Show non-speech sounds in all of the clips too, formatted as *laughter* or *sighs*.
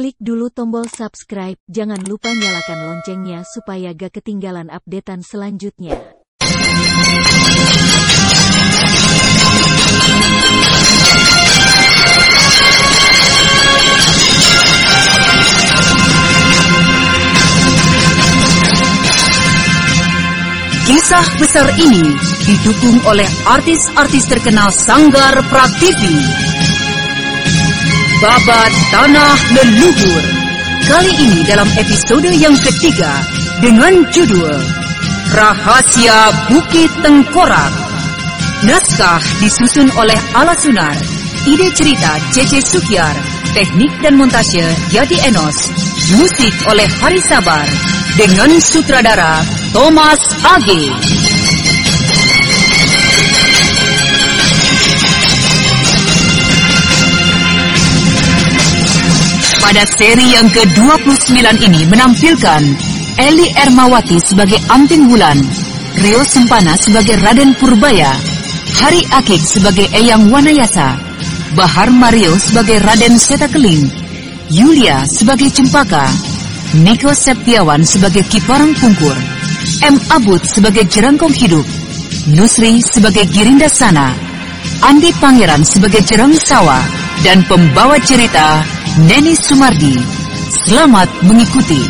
Klik dulu tombol subscribe, jangan lupa nyalakan loncengnya supaya gak ketinggalan updatean selanjutnya. Kisah besar ini didukung oleh artis-artis terkenal Sanggar Prativi. Babat Tanah Leluhur. Kali ini dalam episode yang ketiga dengan judul Rahasia Bukit Tengkorak. Naskah disusun oleh Ala Sunar. Ide cerita C.C. Sukyar. Teknik dan montase Yadi Enos. Musik oleh Hari Sabar. Dengan sutradara Thomas Age. Pada seri yang ke-29 ini menampilkan Eli Ermawati sebagai Anting Wulan, Rio Sempana sebagai Raden Purbaya, Hari Akik sebagai Eyang Wanayasa, Bahar Mario sebagai Raden Setakeling, Yulia sebagai Cempaka, Niko Septiawan sebagai Kiparang Pungkur, M. Abud sebagai Jerangkong Hidup, Nusri sebagai Girinda Sana, Andi Pangeran sebagai Jerang Sawa, dan pembawa cerita Neni Sumardi. Selamat mengikuti.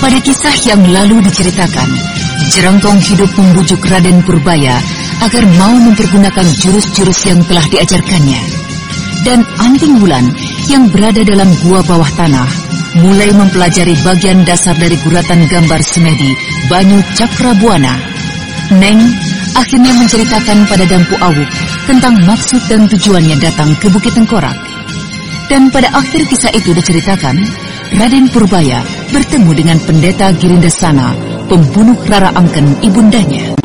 Pada kisah yang lalu diceritakan, Jerangkong hidup membujuk Raden Purbaya agar mau mempergunakan jurus-jurus yang telah diajarkannya. Dan Anting Bulan yang berada dalam gua bawah tanah mulai mempelajari bagian dasar dari guratan gambar semedi Banyu Cakrabuana. Neng akhirnya menceritakan pada Dampu Awuk tentang maksud dan tujuannya datang ke Bukit Tengkorak. Dan pada akhir kisah itu diceritakan, Raden Purbaya bertemu dengan pendeta Girindasana, pembunuh Rara Angken ibundanya.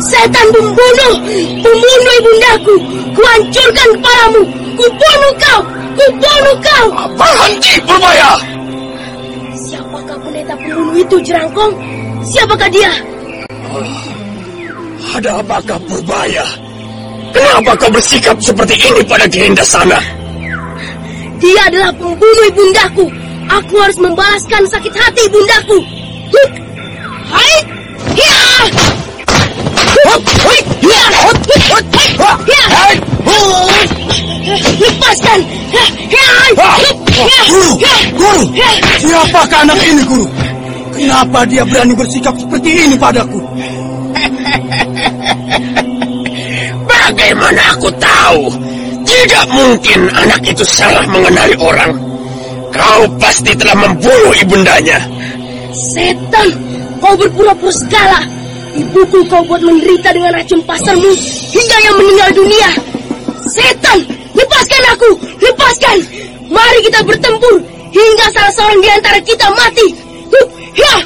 Setan pembunuh, pembunuh ibundaku, kuhancurkan kepalamu, kubunuh kau, kubunuh kau. Berhenti Purbaya! Siapakah pendeta pembunuh itu, Jerangkong? Siapakah dia? Ada apakah Purbaya? Kenapa kau bersikap seperti ini pada Girinda sana? Dia adalah pembunuh ibundaku. Aku harus membalaskan sakit hati ibundaku. Hai! Ya! Huk! Hui! Lepaskan! Ya! Ya! Ya! Guru! Ya! Guru! Ya! Siapakah anak ini, Guru? Kenapa dia berani bersikap seperti ini padaku? *laughs* Bagaimana aku tahu? Tidak mungkin anak itu salah mengenali orang. Kau pasti telah membunuh ibundanya. Setan! Kau berpura-pura segala. Ibuku kau buat menderita dengan racun pasarmu hingga yang meninggal dunia. Setan! Lepaskan aku! Lepaskan! Mari kita bertempur hingga salah seorang di antara kita mati. Huh.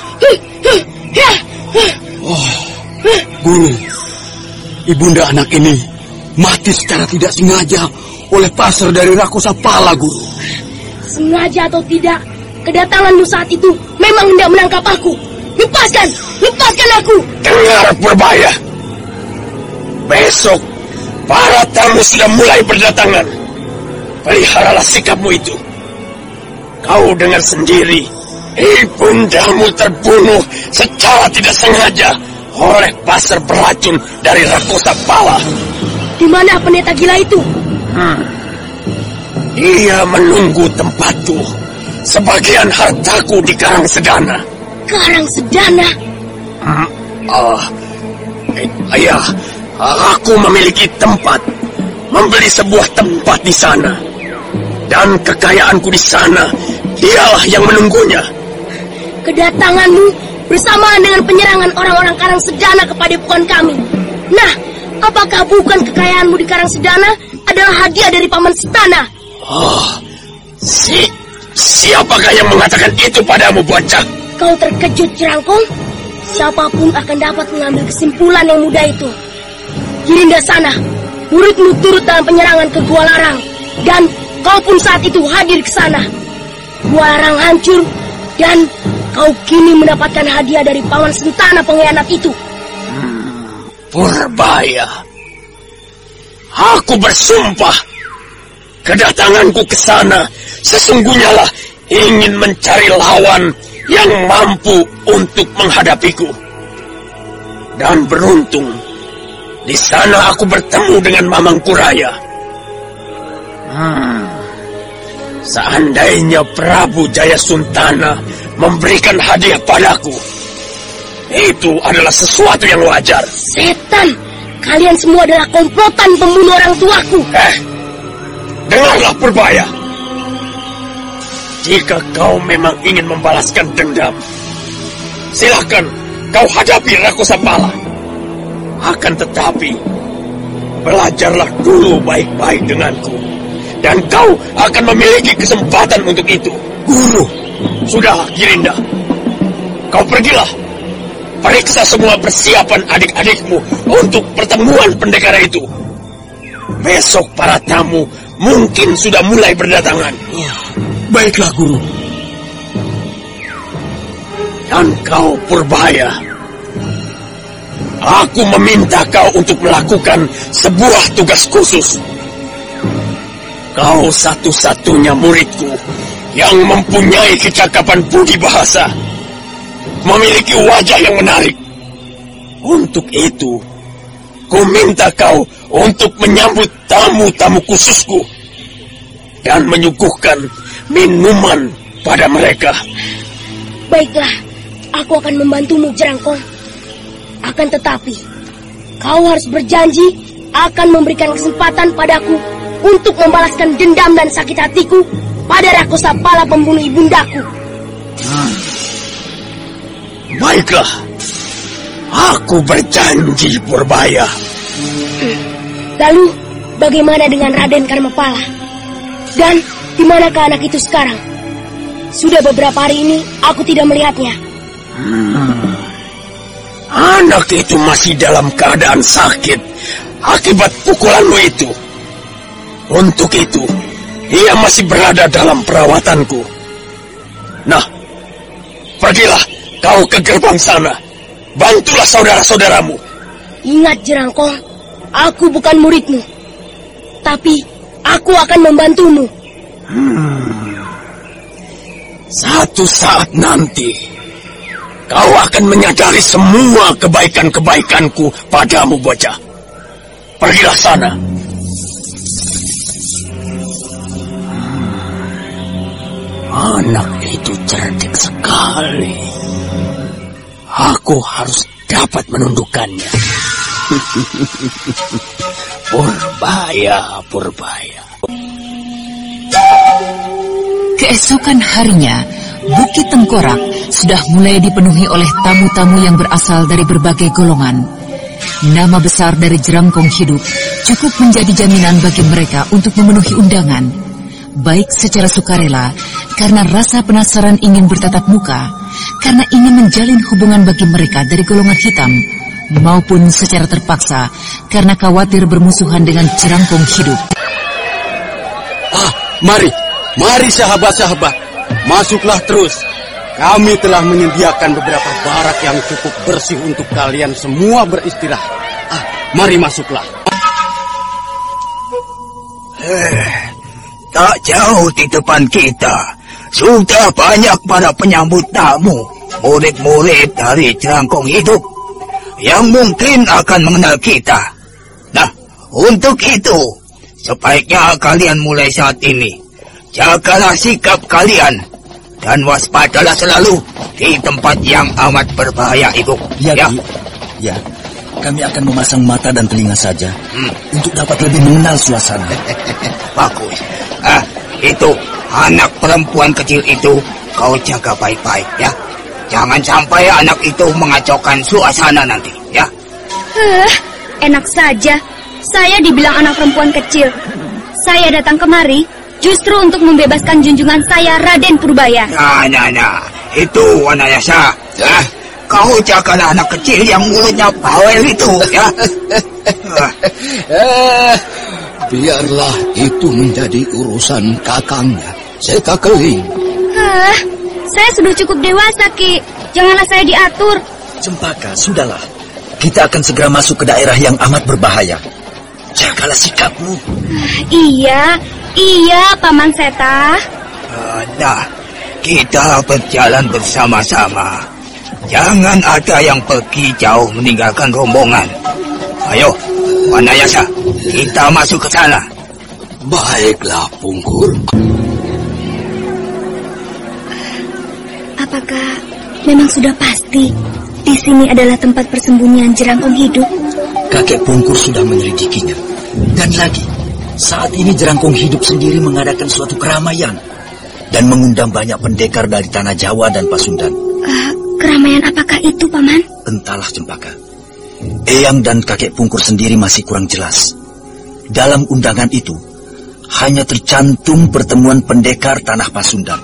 Guru, ibunda anak ini mati secara tidak sengaja oleh pasar dari Rakosa Pala, Guru. Sengaja atau tidak, kedatanganmu saat itu memang hendak menangkap aku. Lepaskan! Lepaskan aku! Dengar berbahaya. Besok, para tamu sudah mulai berdatangan. Peliharalah sikapmu itu. Kau dengar sendiri, ibundamu terbunuh secara tidak sengaja oleh pasar beracun dari Rakosa Pala. Di mana pendeta gila itu? Ia menunggu tempatku. Sebagian hartaku di Karang Sedana. Karang Sedana. Ah, eh, ayah, aku memiliki tempat, membeli sebuah tempat di sana, dan kekayaanku di sana, dialah yang menunggunya. Kedatanganmu bersamaan dengan penyerangan orang-orang Karang Sedana kepada bukan kami. Nah, apakah bukan kekayaanmu di Karang Sedana adalah hadiah dari paman Setana? Oh, si siapakah yang mengatakan itu padamu, bocah? Kau terkejut, Jerangkong? Siapa pun akan dapat mengambil kesimpulan yang mudah itu. Girinda sana, muridmu turut dalam penyerangan ke Gua Larang. Dan kau pun saat itu hadir ke sana. gua larang hancur dan kau kini mendapatkan hadiah dari pawan Sentana pengkhianat itu. Purbaya. Aku bersumpah kedatanganku ke sana sesungguhnya lah ingin mencari lawan yang mampu untuk menghadapiku. Dan beruntung di sana aku bertemu dengan Mamang Kuraya. Hmm. Seandainya Prabu Jaya Suntana memberikan hadiah padaku, itu adalah sesuatu yang wajar. Setan, kalian semua adalah komplotan pembunuh orang tuaku. Eh, dengarlah Purbaya. Jika kau memang ingin membalaskan dendam, silakan kau hadapi Rakusa Pala. Akan tetapi, belajarlah dulu baik-baik denganku. Dan kau akan memiliki kesempatan untuk itu. Guru, Sudah, Girinda. Kau pergilah. Periksa semua persiapan adik-adikmu untuk pertemuan pendekar itu. Besok para tamu mungkin sudah mulai berdatangan. baiklah guru. Dan kau Purbaya. Aku meminta kau untuk melakukan sebuah tugas khusus. Kau satu-satunya muridku yang mempunyai kecakapan budi bahasa. Memiliki wajah yang menarik. Untuk itu, ku minta kau untuk menyambut tamu-tamu khususku. Dan menyuguhkan minuman pada mereka. Baiklah, aku akan membantumu, Jerangkong. Akan tetapi, kau harus berjanji akan memberikan kesempatan padaku untuk membalaskan dendam dan sakit hatiku pada Rakusa Pala pembunuh ibundaku. Baiklah, aku berjanji Purbaya. Lalu, bagaimana dengan Raden Karmapala? Dan di manakah anak itu sekarang? Sudah beberapa hari ini aku tidak melihatnya. Anak itu masih dalam keadaan sakit akibat pukulanmu itu. Untuk itu, ia masih berada dalam perawatanku. Nah, pergilah kau ke gerbang sana. Bantulah saudara-saudaramu. Ingat Jerangkong, aku bukan muridmu. Tapi aku akan membantumu. Satu saat nanti, kau akan menyadari semua kebaikan-kebaikanku padamu, bocah. Pergilah sana. Anak itu cerdik sekali. Aku harus dapat menundukkannya. *laughs* Purbaya, Purbaya. Keesokan harinya, Bukit Tengkorak sudah mulai dipenuhi oleh tamu-tamu yang berasal dari berbagai golongan. Nama besar dari Jerangkong Hidup cukup menjadi jaminan bagi mereka untuk memenuhi undangan. Baik secara sukarela, karena rasa penasaran ingin bertatap muka, karena ingin menjalin hubungan bagi mereka dari golongan hitam, maupun secara terpaksa, karena khawatir bermusuhan dengan Jerangkong Hidup. Ah, mari, mari sahabat-sahabat, masuklah terus. Kami telah menyediakan beberapa barak yang cukup bersih untuk kalian semua beristirahat. Ah, mari masuklah. Tak jauh di depan kita, sudah banyak para penyambut tamu, murid-murid dari Jerangkong Hidup, yang mungkin akan mengenal kita. Nah, untuk itu, sebaiknya kalian mulai saat ini, jagalah sikap kalian, dan waspadalah selalu di tempat yang amat berbahaya itu. Ya, Ki. Ya, kami akan memasang mata dan telinga saja Hmm. untuk dapat lebih mengenal suasana. *laughs* Bagus. Ah, itu anak perempuan kecil itu kau jaga baik-baik ya. Jangan sampai anak itu mengacaukan suasana nanti ya. Heh, enak saja. Saya dibilang anak perempuan kecil. Saya datang kemari justru untuk membebaskan junjungan saya Raden Purbaya. Nah, nah, nah. Itu Wanayasa. Ya. Kau jagalah anak kecil yang mulutnya bawel itu ya. *laughs* Ah, biarlah itu menjadi urusan kakangnya, Seka Keling. Ah, saya sudah cukup dewasa, Ki. Janganlah saya diatur. Cempaka, sudahlah. Kita akan segera masuk ke daerah yang amat berbahaya. Jagalah sikapmu. Iya, iya, Paman Seta. Nah, kita berjalan bersama-sama. Jangan ada yang pergi jauh meninggalkan rombongan. Ayo, Wanayasa, kita masuk ke sana. Baiklah, Pungkur. Apakah memang sudah pasti di sini adalah tempat persembunyian jerangkong hidup? Kakek Pungkur sudah menyelidikinya. Dan lagi, saat ini Jerangkong Hidup sendiri mengadakan suatu keramaian dan mengundang banyak pendekar dari tanah Jawa dan Pasundan. Ah, keramaian apakah itu, Paman? Entahlah Cempaka. Eyang dan kakek Pungkur sendiri masih kurang jelas. Dalam undangan itu, hanya tercantum pertemuan pendekar tanah Pasundan.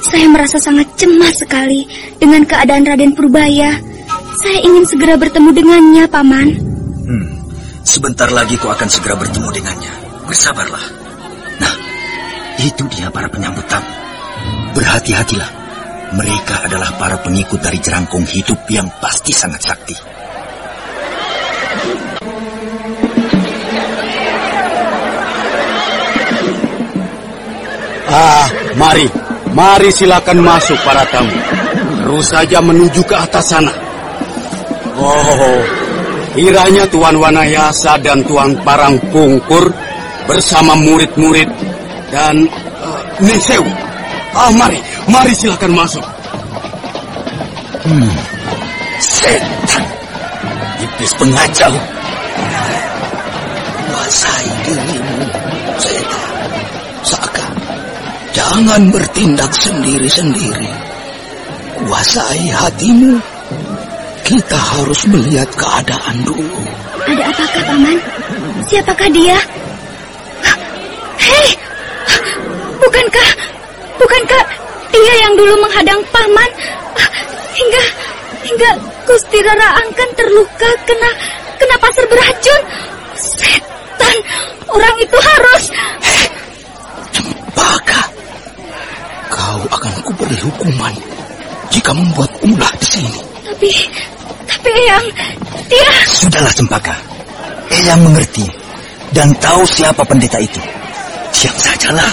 Saya merasa sangat cemas sekali dengan keadaan Raden Purbaya. Saya ingin segera bertemu dengannya, Paman. Hmm, sebentar lagi kau akan segera bertemu dengannya. Bersabarlah. Nah, itu dia para penyambut tamu. Berhati-hatilah. Mereka adalah para pengikut dari jerangkong hidup yang pasti sangat sakti. Ah, mari. Mari silakan masuk para tamu. Terus saja menuju ke atas sana. Oh, kiranya Tuan Wanayasa dan Tuan Parang Pungkur bersama murid-murid dan uh, Niseu. Ah, mari. Mari silakan masuk. Hmm, setan. Iblis pengacau. Jangan bertindak sendiri-sendiri. Kuasai hatimu. Kita harus melihat keadaan dulu. Ada apakah, Paman? Siapakah dia? Hei! Bukankah... Bukankah dia yang dulu menghadang Paman? Hingga... Hingga Gusti Rara Angkan terluka kena... Kena pasir beracun. Setan! Orang itu harus... Cempaka, kau akan kuberi hukuman jika membuat ulah di sini. Tapi... Tapi Eyang... Dia... Sudahlah Cempaka. Eyang mengerti dan tahu siapa pendeta itu. Diam sajalah.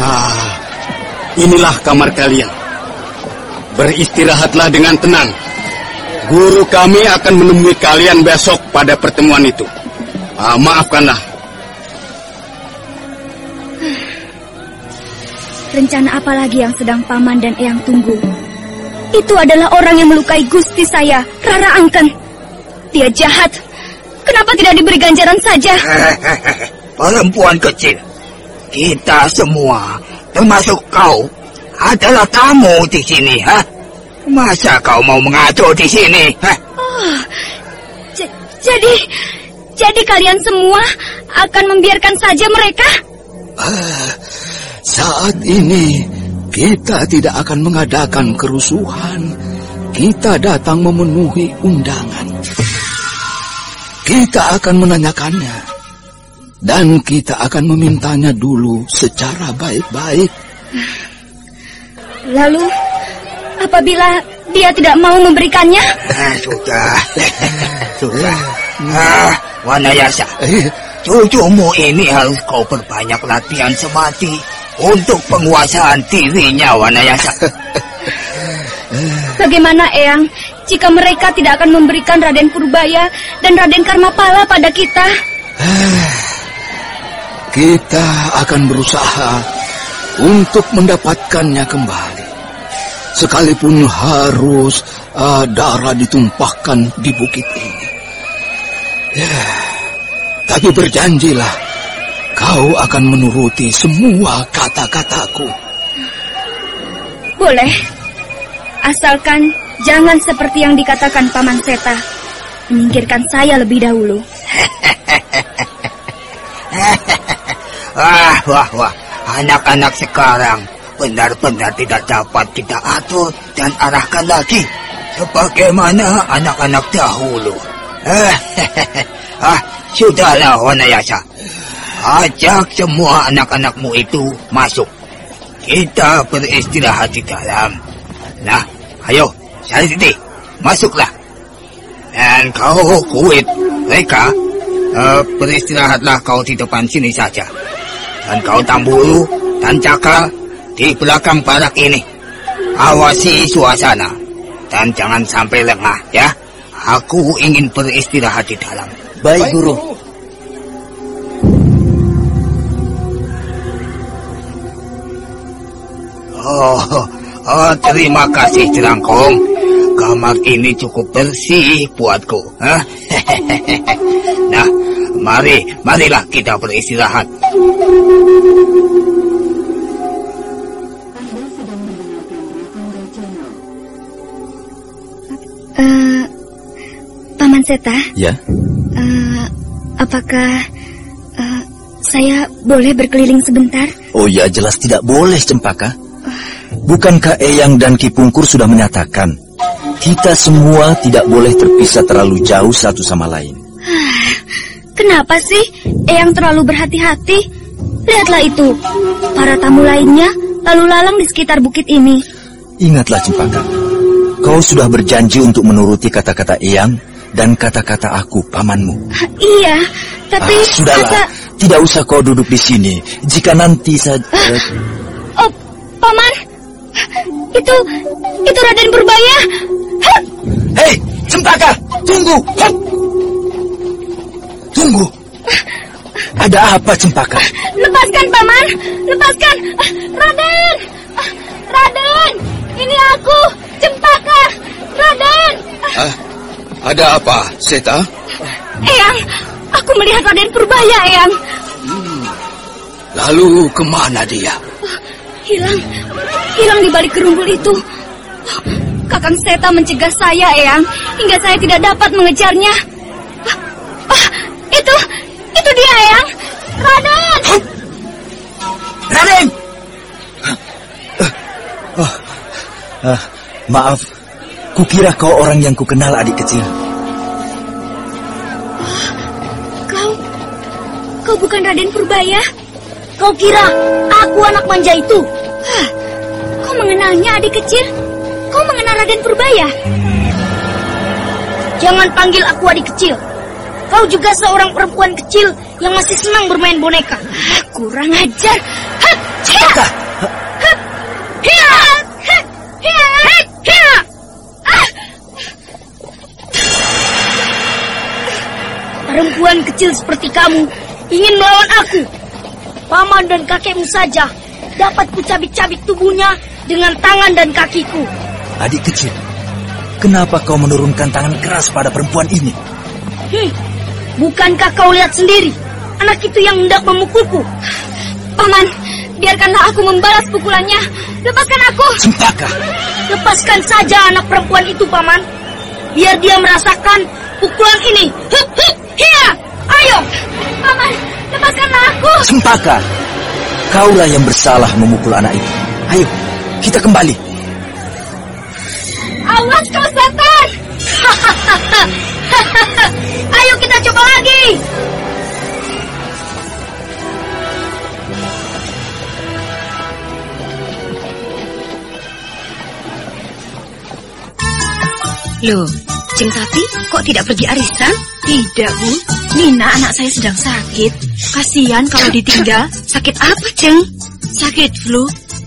Ah, inilah kamar kalian. Beristirahatlah dengan tenang. Guru kami akan menemui kalian besok pada pertemuan itu. Ah, maafkanlah. Rencana apa lagi yang sedang Paman dan Eyang tunggu? Itu adalah orang yang melukai Gusti saya, Rara Angken. Dia jahat. Kenapa tidak diberi ganjaran saja? *laughs* Perempuan kecil, kita semua, termasuk kau, adalah tamu di sini, ha? Masa kau mau mengatur di sini, ha? Oh, jadi, jadi kalian semua akan membiarkan saja mereka? Ah, saat ini kita tidak akan mengadakan kerusuhan. Kita datang memenuhi undangan. Kita akan menanyakannya. Dan kita akan memintanya dulu secara baik-baik. Lalu, apabila dia tidak mau memberikannya? Eh, sudah, *laughs* sudah. Ah, Wanayasa, Eh, cucumu ini harus kau perbanyak latihan semati untuk penguasaan dirinya, Wanayasa. *laughs* Bagaimana Eyang jika mereka tidak akan memberikan Raden Purbaya dan Raden Karmapala pada kita? *sighs* kita akan berusaha untuk mendapatkannya kembali. Sekalipun harus ah, darah ditumpahkan di bukit ini. Ya, tapi berjanjilah kau akan menuruti semua kata-kataku. Boleh. Asalkan jangan seperti yang dikatakan Paman Seta. Menyingkirkan saya lebih dahulu. Wah, *laughs* wah, wah. Anak-anak sekarang benar-benar tidak dapat kita atur dan arahkan lagi. Sebagaimana anak-anak dahulu. *laughs* Ah, sudahlah, Wanayasa. Ajak semua anak-anakmu itu masuk. Kita beristirahat di dalam. Nah, ayo, Sari Siti, masuklah. Dan kau kuit, mereka uh, beristirahatlah kau di depan sini saja. Dan kau tamburu dan cakra di belakang barak ini. Awasi suasana dan jangan sampai lengah ya. Aku ingin beristirahat di dalam. Baik, Guru. Oh, oh terima kasih Jerangkong. Kamar ini cukup bersih buatku. Hah? *laughs* nah, mari, marilah kita beristirahat. Uh, Paman Seta, Ya, uh, apakah uh, saya boleh berkeliling sebentar? Oh ya, jelas tidak boleh, Cempaka. Bukankah Eyang dan Kipungkur sudah menyatakan kita semua tidak boleh terpisah terlalu jauh satu sama lain? Kenapa sih Eyang terlalu berhati-hati? Lihatlah itu, para tamu lainnya lalu lalang di sekitar bukit ini. Ingatlah, Cempaka. Kau sudah berjanji untuk menuruti kata-kata Eyang dan kata-kata aku, pamanmu. Iya, tapi Ah, sudahlah, asa- tidak usah kau duduk di sini. Jika nanti saja... Paman, itu itu Raden Purbaya. Hei, Cempaka, tunggu. Hop. Tunggu. Ada apa, Cempaka? Lepaskan, Paman, lepaskan. Ah, Raden, Ah, Raden, ini aku, Cempaka. Raden, Ah, ada apa, Seta? Eyang, aku melihat Raden Purbaya, Eyang. Lalu ke mana dia? Hilang, hilang di balik gerumbul itu. Kakang Seta mencegah saya, Eyang, hingga saya tidak dapat mengejarnya. Ah, ah, itu, itu dia, Eyang. Raden! Raden! Oh, ah, maaf, kukira kau orang yang kukenal adik kecil. Kau, kau bukan Raden Purbaya? Kau kira aku anak manja itu? Kau mengenalnya adik kecil? Kau mengenal Raden Purbaya? Jangan panggil aku adik kecil. Kau juga seorang perempuan kecil yang masih senang bermain boneka. Ah, kurang ajar. Hah! Ah, Perempuan kecil seperti kamu ingin melawan aku. Paman dan kakekmu saja dapat kucabik-cabik tubuhnya dengan tangan dan kakiku. adik kecil, kenapa kau menurunkan tangan keras pada perempuan ini? Hmm, bukankah kau lihat sendiri anak itu yang hendak memukulku? Paman, biarkanlah aku membalas pukulannya. Lepaskan aku. Cempaka, Lepaskan saja anak perempuan itu, Paman. Biar dia merasakan pukulan ini. Hup, hup! Ayo! Paman, lepaskanlah aku. Cempaka, kaulah yang bersalah memukul anak itu. Ayo, kita kembali. Awas kau setan. *laughs* Ayo kita coba lagi. Loh, Ceng Tati kok tidak pergi arisan? Tidak, Bu. Nina anak saya sedang sakit. Kasihan kalau ditinggal. Sakit apa, Ceng? Sakit flu,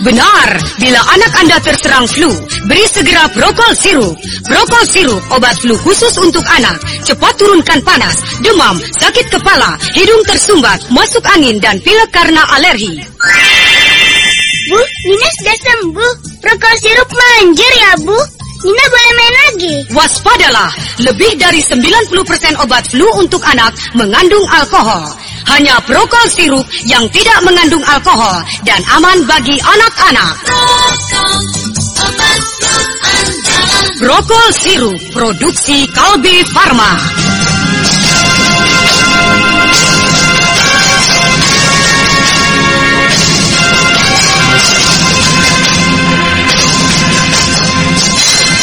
Benar, bila anak Anda terserang flu, beri segera Prokol Sirup. Prokol Sirup, obat flu khusus untuk anak. Cepat turunkan panas, demam, sakit kepala, hidung tersumbat, masuk angin, dan pilek karena alergi. Bu, Nina sudah sembuh. Prokol sirup manjur ya, Bu. Nina boleh main lagi. Waspadalah, lebih dari 90% obat flu untuk anak mengandung alkohol. Hanya Prokol Sirup yang tidak mengandung alkohol dan aman bagi anak-anak. Brokol Sirup, produksi Kalbe Farma.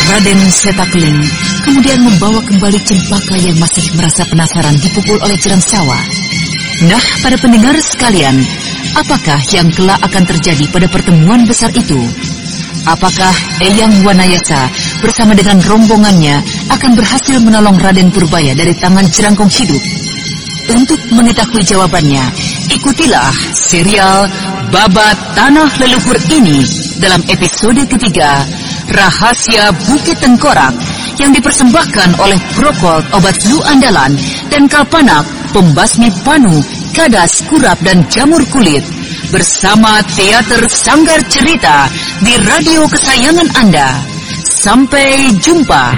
Raden Setakling kemudian membawa kembali cempaka yang masih merasa penasaran dipukul oleh jerang sawah. Nah, pada pendengar sekalian, apakah yang kelak akan terjadi pada pertemuan besar itu? Apakah Eyang Wanayasa bersama dengan rombongannya akan berhasil menolong Raden Purbaya dari tangan jerangkong hidup? Untuk mengetahui jawabannya, ikutilah serial Babat Tanah Leluhur ini dalam episode ketiga Rahasia Bukit Tengkorak yang dipersembahkan oleh Prokol Obat Flu Andalan dan Kalpanak Pembasmi Panu, Kadas, Kurap dan Jamur Kulit bersama Teater Sanggar Cerita di radio kesayangan Anda. Sampai jumpa.